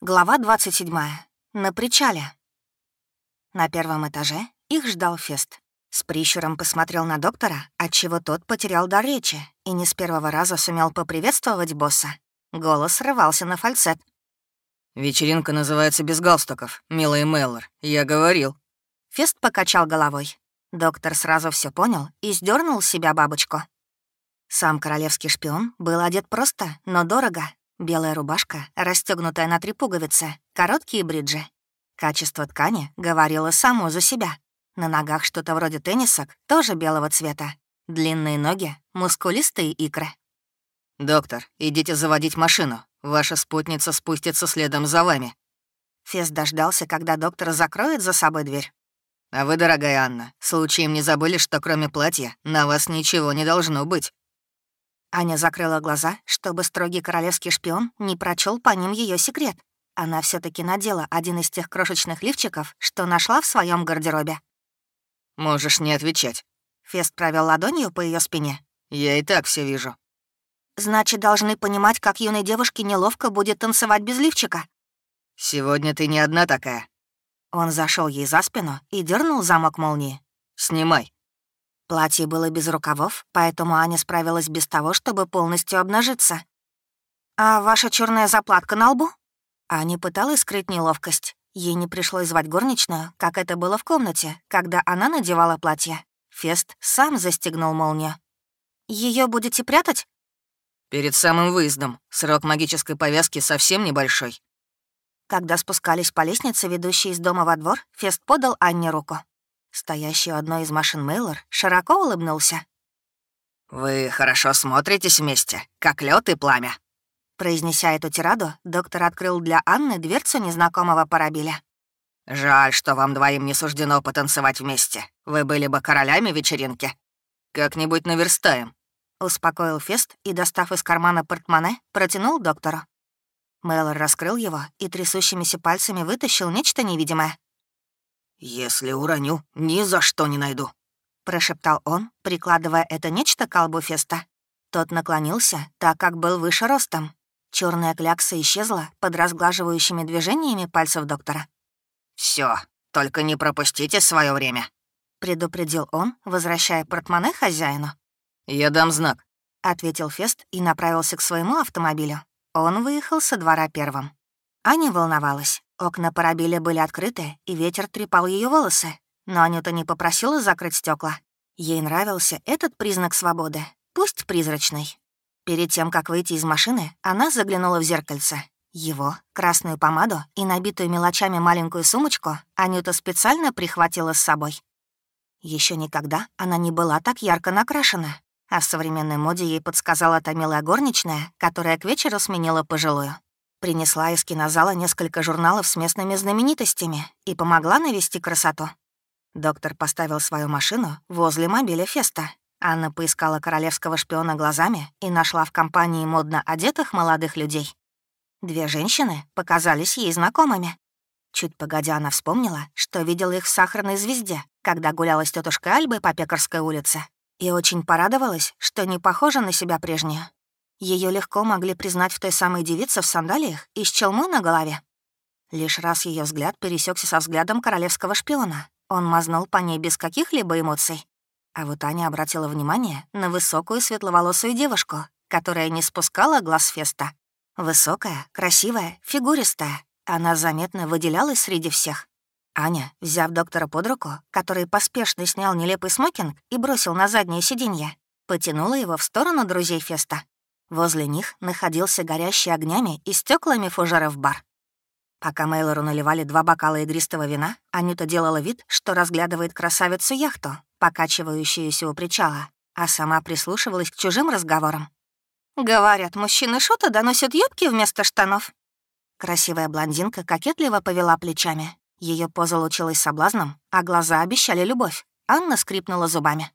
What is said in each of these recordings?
Глава 27. На причале. На первом этаже их ждал Фест. С прищуром посмотрел на доктора, отчего тот потерял дар речи и не с первого раза сумел поприветствовать босса. Голос срывался на фальцет. «Вечеринка называется «Без галстуков», милый Меллор. Я говорил». Фест покачал головой. Доктор сразу все понял и сдернул с себя бабочку. Сам королевский шпион был одет просто, но дорого, Белая рубашка, расстегнутая на три пуговицы, короткие бриджи. Качество ткани говорило само за себя. На ногах что-то вроде теннисок, тоже белого цвета. Длинные ноги, мускулистые икры. «Доктор, идите заводить машину. Ваша спутница спустится следом за вами». Фес дождался, когда доктор закроет за собой дверь. «А вы, дорогая Анна, случаем не забыли, что кроме платья на вас ничего не должно быть?» Аня закрыла глаза, чтобы строгий королевский шпион не прочел по ним ее секрет. Она все таки надела один из тех крошечных лифчиков, что нашла в своем гардеробе. «Можешь не отвечать». Фест провел ладонью по ее спине. «Я и так все вижу». «Значит, должны понимать, как юной девушке неловко будет танцевать без лифчика». «Сегодня ты не одна такая». Он зашел ей за спину и дернул замок молнии. «Снимай». Платье было без рукавов, поэтому Аня справилась без того, чтобы полностью обнажиться. «А ваша черная заплатка на лбу?» Аня пыталась скрыть неловкость. Ей не пришлось звать горничную, как это было в комнате, когда она надевала платье. Фест сам застегнул молнию. Ее будете прятать?» «Перед самым выездом. Срок магической повязки совсем небольшой». Когда спускались по лестнице, ведущей из дома во двор, Фест подал Анне руку. Стоящий у одной из машин Мейлор широко улыбнулся. «Вы хорошо смотритесь вместе, как лед и пламя». Произнеся эту тираду, доктор открыл для Анны дверцу незнакомого парабиля. «Жаль, что вам двоим не суждено потанцевать вместе. Вы были бы королями вечеринки. Как-нибудь наверстаем», — успокоил Фест и, достав из кармана портмоне, протянул доктору. Мэллор раскрыл его и трясущимися пальцами вытащил нечто невидимое. «Если уроню, ни за что не найду», — прошептал он, прикладывая это нечто к колбу Феста. Тот наклонился, так как был выше ростом. Черная клякса исчезла под разглаживающими движениями пальцев доктора. Все, только не пропустите свое время», — предупредил он, возвращая портмоне хозяину. «Я дам знак», — ответил Фест и направился к своему автомобилю. Он выехал со двора первым. Аня волновалась. Окна парабиля были открыты, и ветер трепал ее волосы. Но Анюта не попросила закрыть стекла. Ей нравился этот признак свободы, пусть призрачный. Перед тем, как выйти из машины, она заглянула в зеркальце. Его, красную помаду и набитую мелочами маленькую сумочку Анюта специально прихватила с собой. Еще никогда она не была так ярко накрашена, а в современной моде ей подсказала та милая горничная, которая к вечеру сменила пожилую. Принесла из кинозала несколько журналов с местными знаменитостями и помогла навести красоту. Доктор поставил свою машину возле мобиля Феста. Анна поискала королевского шпиона глазами и нашла в компании модно одетых молодых людей. Две женщины показались ей знакомыми. Чуть погодя она вспомнила, что видела их в «Сахарной звезде», когда гуляла с тетушкой Альбой по Пекарской улице, и очень порадовалась, что не похожа на себя прежнюю. Ее легко могли признать в той самой девице в сандалиях и с челмой на голове. Лишь раз ее взгляд пересекся со взглядом королевского шпиона. Он мазнул по ней без каких-либо эмоций. А вот Аня обратила внимание на высокую светловолосую девушку, которая не спускала глаз Феста. Высокая, красивая, фигуристая. Она заметно выделялась среди всех. Аня, взяв доктора под руку, который поспешно снял нелепый смокинг и бросил на заднее сиденье, потянула его в сторону друзей Феста. Возле них находился горящий огнями и стеклами фужеров бар. Пока Мейлору наливали два бокала игристого вина, Анюта делала вид, что разглядывает красавицу-яхту, покачивающуюся у причала, а сама прислушивалась к чужим разговорам. «Говорят, мужчины шота доносят юбки вместо штанов». Красивая блондинка кокетливо повела плечами. Ее поза лучилась соблазном, а глаза обещали любовь. Анна скрипнула зубами.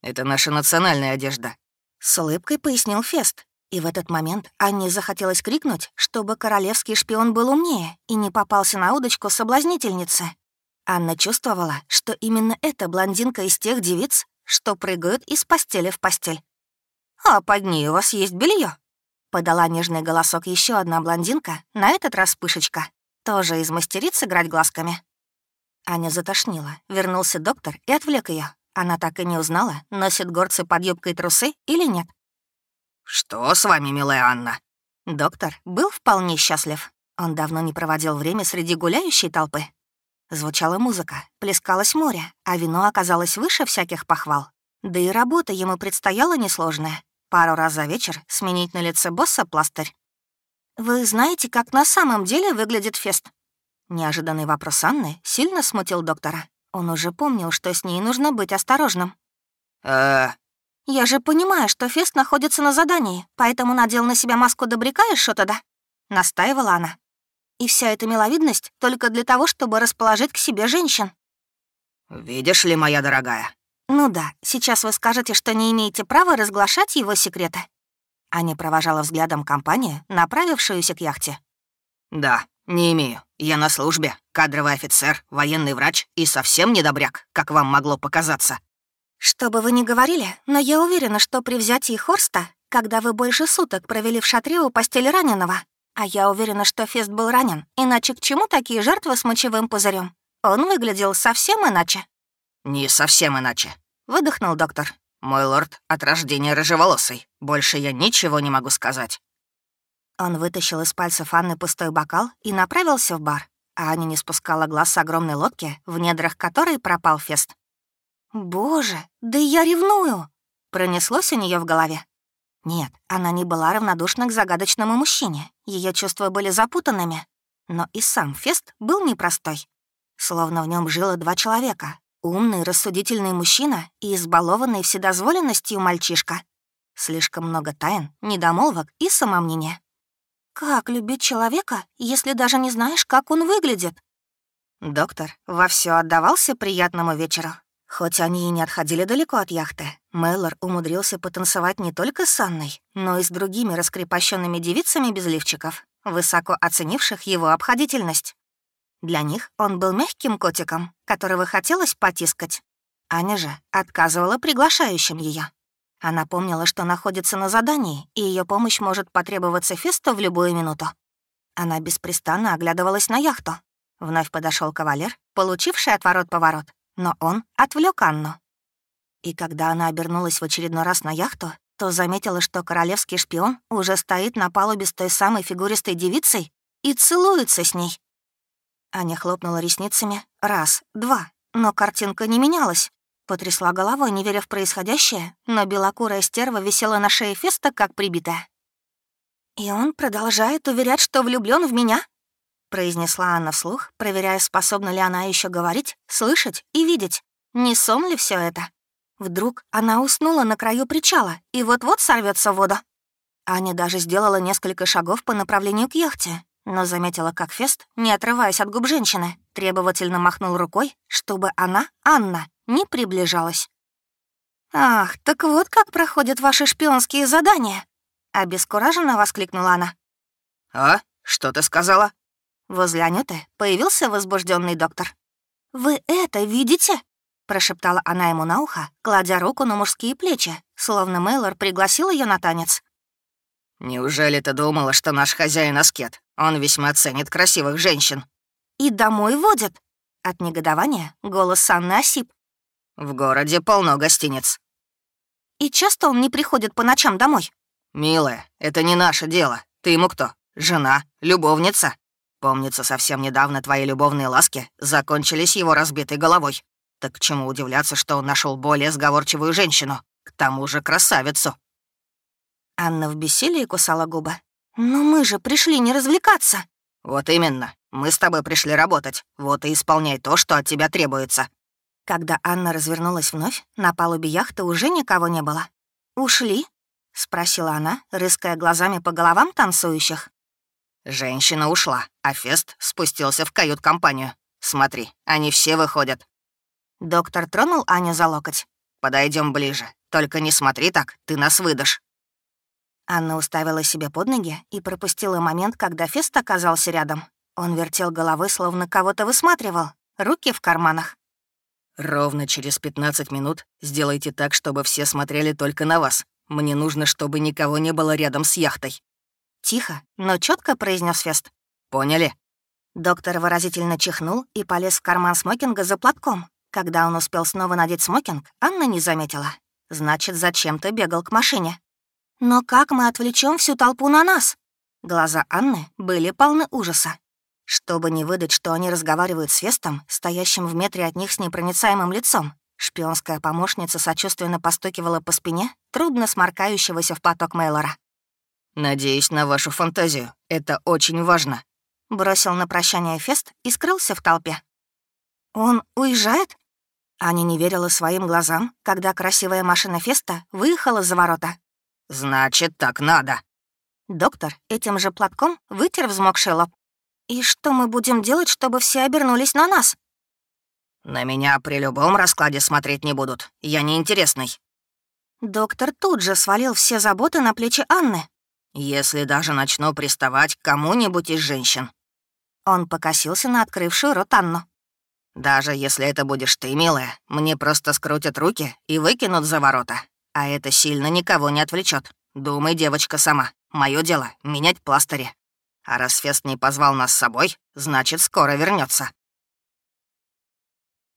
«Это наша национальная одежда», с улыбкой пояснил Фест. И в этот момент Анне захотелось крикнуть, чтобы королевский шпион был умнее и не попался на удочку соблазнительницы. Анна чувствовала, что именно эта блондинка из тех девиц, что прыгают из постели в постель. «А под ней у вас есть белье? Подала нежный голосок еще одна блондинка, на этот раз пышечка. Тоже из мастериц играть глазками. Аня затошнила. Вернулся доктор и отвлек ее. Она так и не узнала, носит горцы под юбкой трусы или нет. «Что с вами, милая Анна?» Доктор был вполне счастлив. Он давно не проводил время среди гуляющей толпы. Звучала музыка, плескалось море, а вино оказалось выше всяких похвал. Да и работа ему предстояла несложная. Пару раз за вечер сменить на лице босса пластырь. «Вы знаете, как на самом деле выглядит фест?» Неожиданный вопрос Анны сильно смутил доктора. Он уже помнил, что с ней нужно быть осторожным. э «Я же понимаю, что Фест находится на задании, поэтому надел на себя маску добряка и что-то, да?» — настаивала она. «И вся эта миловидность только для того, чтобы расположить к себе женщин». «Видишь ли, моя дорогая?» «Ну да, сейчас вы скажете, что не имеете права разглашать его секреты». Аня провожала взглядом компанию, направившуюся к яхте. «Да, не имею. Я на службе, кадровый офицер, военный врач и совсем не добряк, как вам могло показаться». «Что бы вы ни говорили, но я уверена, что при взятии Хорста, когда вы больше суток провели в шатре у постели раненого, а я уверена, что Фест был ранен, иначе к чему такие жертвы с мочевым пузырем? Он выглядел совсем иначе». «Не совсем иначе», — выдохнул доктор. «Мой лорд от рождения рыжеволосый. Больше я ничего не могу сказать». Он вытащил из пальцев Анны пустой бокал и направился в бар, а Аня не спускала глаз с огромной лодки, в недрах которой пропал Фест. «Боже, да я ревную!» — пронеслось у нее в голове. Нет, она не была равнодушна к загадочному мужчине. Ее чувства были запутанными. Но и сам Фест был непростой. Словно в нем жило два человека. Умный, рассудительный мужчина и избалованный вседозволенностью мальчишка. Слишком много тайн, недомолвок и самомнения. Как любить человека, если даже не знаешь, как он выглядит? Доктор вовсю отдавался приятному вечеру. Хоть они и не отходили далеко от яхты, Мейлор умудрился потанцевать не только с Анной, но и с другими раскрепощенными девицами без лифчиков, высоко оценивших его обходительность. Для них он был мягким котиком, которого хотелось потискать. Аня же отказывала приглашающим ее. Она помнила, что находится на задании, и ее помощь может потребоваться Фесту в любую минуту. Она беспрестанно оглядывалась на яхту. Вновь подошел кавалер, получивший отворот-поворот, но он отвлек Анну. И когда она обернулась в очередной раз на яхту, то заметила, что королевский шпион уже стоит на палубе с той самой фигуристой девицей и целуется с ней. Аня хлопнула ресницами раз, два, но картинка не менялась. Потрясла головой, не веря в происходящее, но белокурая стерва висела на шее Феста, как прибитая. «И он продолжает уверять, что влюблен в меня?» произнесла Анна вслух, проверяя, способна ли она еще говорить, слышать и видеть. Не сон ли все это? Вдруг она уснула на краю причала и вот-вот сорвется в воду. Аня даже сделала несколько шагов по направлению к яхте, но заметила, как Фест, не отрываясь от губ женщины, требовательно махнул рукой, чтобы она, Анна, не приближалась. «Ах, так вот как проходят ваши шпионские задания!» — обескураженно воскликнула она. «А? Что ты сказала?» Возле Анюты появился возбужденный доктор. «Вы это видите?» — прошептала она ему на ухо, кладя руку на мужские плечи, словно Мейлор пригласил ее на танец. «Неужели ты думала, что наш хозяин аскет? Он весьма ценит красивых женщин». «И домой водят?» От негодования голос Анны осип. «В городе полно гостиниц». «И часто он не приходит по ночам домой?» «Милая, это не наше дело. Ты ему кто? Жена? Любовница?» Помнится, совсем недавно твои любовные ласки закончились его разбитой головой. Так к чему удивляться, что он нашел более сговорчивую женщину, к тому же красавицу?» Анна в бессилии кусала губы. «Но мы же пришли не развлекаться». «Вот именно. Мы с тобой пришли работать. Вот и исполняй то, что от тебя требуется». Когда Анна развернулась вновь, на палубе яхты уже никого не было. «Ушли?» — спросила она, рыская глазами по головам танцующих. Женщина ушла, а Фест спустился в кают-компанию. Смотри, они все выходят. Доктор тронул Аню за локоть. Подойдем ближе. Только не смотри так, ты нас выдашь. Анна уставила себе под ноги и пропустила момент, когда Фест оказался рядом. Он вертел головой, словно кого-то высматривал, руки в карманах. «Ровно через 15 минут сделайте так, чтобы все смотрели только на вас. Мне нужно, чтобы никого не было рядом с яхтой. Тихо, но четко произнес Фест. «Поняли?» Доктор выразительно чихнул и полез в карман смокинга за платком. Когда он успел снова надеть смокинг, Анна не заметила. Значит, зачем-то бегал к машине. «Но как мы отвлечем всю толпу на нас?» Глаза Анны были полны ужаса. Чтобы не выдать, что они разговаривают с Вестом, стоящим в метре от них с непроницаемым лицом, шпионская помощница сочувственно постукивала по спине трудно сморкающегося в поток Мейлора. «Надеюсь на вашу фантазию. Это очень важно», — бросил на прощание Фест и скрылся в толпе. «Он уезжает?» Аня не верила своим глазам, когда красивая машина Феста выехала за ворота. «Значит, так надо». Доктор этим же платком вытер взмокший лоб. «И что мы будем делать, чтобы все обернулись на нас?» «На меня при любом раскладе смотреть не будут. Я неинтересный». Доктор тут же свалил все заботы на плечи Анны. «Если даже начну приставать к кому-нибудь из женщин». Он покосился на открывшую рот Анну. «Даже если это будешь ты, милая, мне просто скрутят руки и выкинут за ворота. А это сильно никого не отвлечет. Думай, девочка, сама. Мое дело — менять пластыри. А раз Фест не позвал нас с собой, значит, скоро вернется.